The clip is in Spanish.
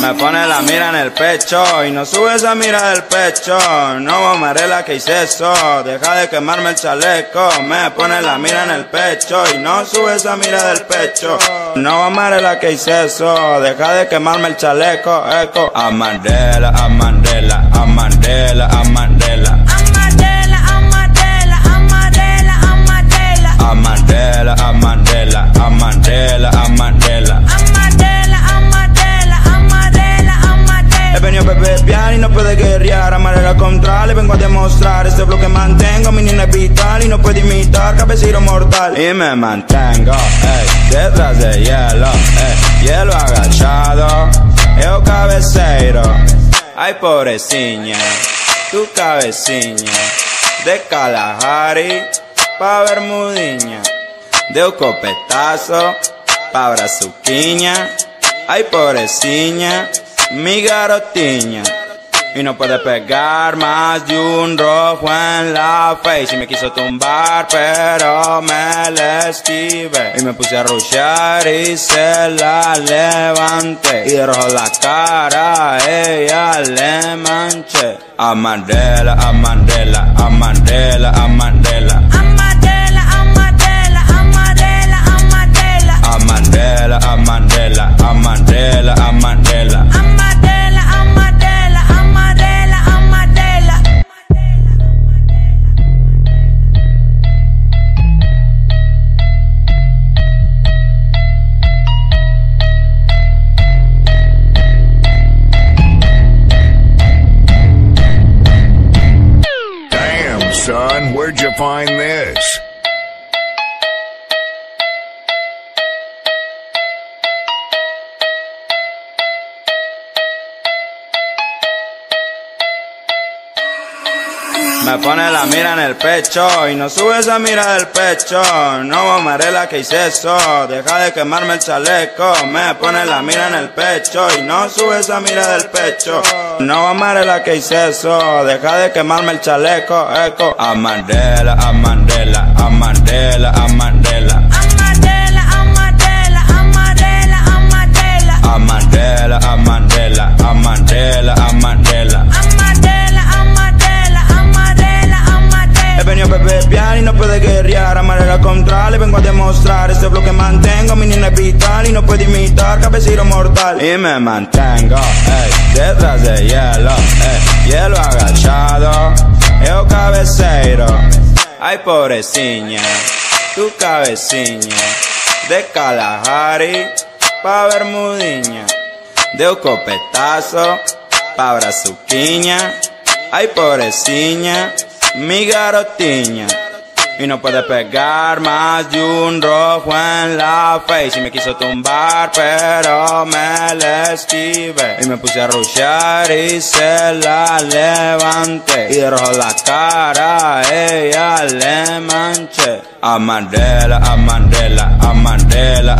Me pone la mira en el pecho y no sube esa mira del pecho. No amarela que hice eso, deja de quemarme el chaleco. Me pone la mira en el pecho y no sube esa mira del pecho. No amarela que hice eso, deja de quemarme el chaleco. Eco. A Mandela, a Mandela, puede imitar, cabecito mortal. Y me mantengo, ey, detrás de hielo, ey Hielo agachado, yo cabeceiro Ay pobrecilla, tu cabeciña De Kalahari, pa Bermudiña. De un copetazo, pa brazuquiña. Ay pobrecilla, mi garotiña y no puede pegar más de un rojo en la face. Y me quiso tumbar pero me le esquivé. Y me puse a rushear y se la levanté. Y de rojo la cara ella le manché. A Mandela, a Mandela, a Mandela, a Mandela where'd you find this? Me pone la mira en el pecho y no sube esa mira del pecho. No amarela que hice eso, deja de quemarme el chaleco. Me pone la mira en el pecho y no sube esa mira del pecho. No amarela que hice eso, deja de quemarme el chaleco. Eco. A Mandela, a Mandela. A Mandela, a Mandela, a Mandela, a Mandela. Beber y no puede guerrear. A manera contraria vengo a demostrar. Este bloque mantengo, mi niña es vital Y no puede imitar, cabecito mortal. Y me mantengo, ey, detrás de hielo, ey Hielo agachado, yo cabeceiro Ay pobrecilla, tu cabeciña De Kalahari, pa Bermudiña De un copetazo, pa brazuquiña Ay pobrecilla, mi garotiña. Y no puede pegar más de un rojo en la face. Y me quiso tumbar pero me le esquivé. Y me puse a rushear y se la levanté. Y de rojo la cara ella le manché. A Mandela, a Mandela, a Mandela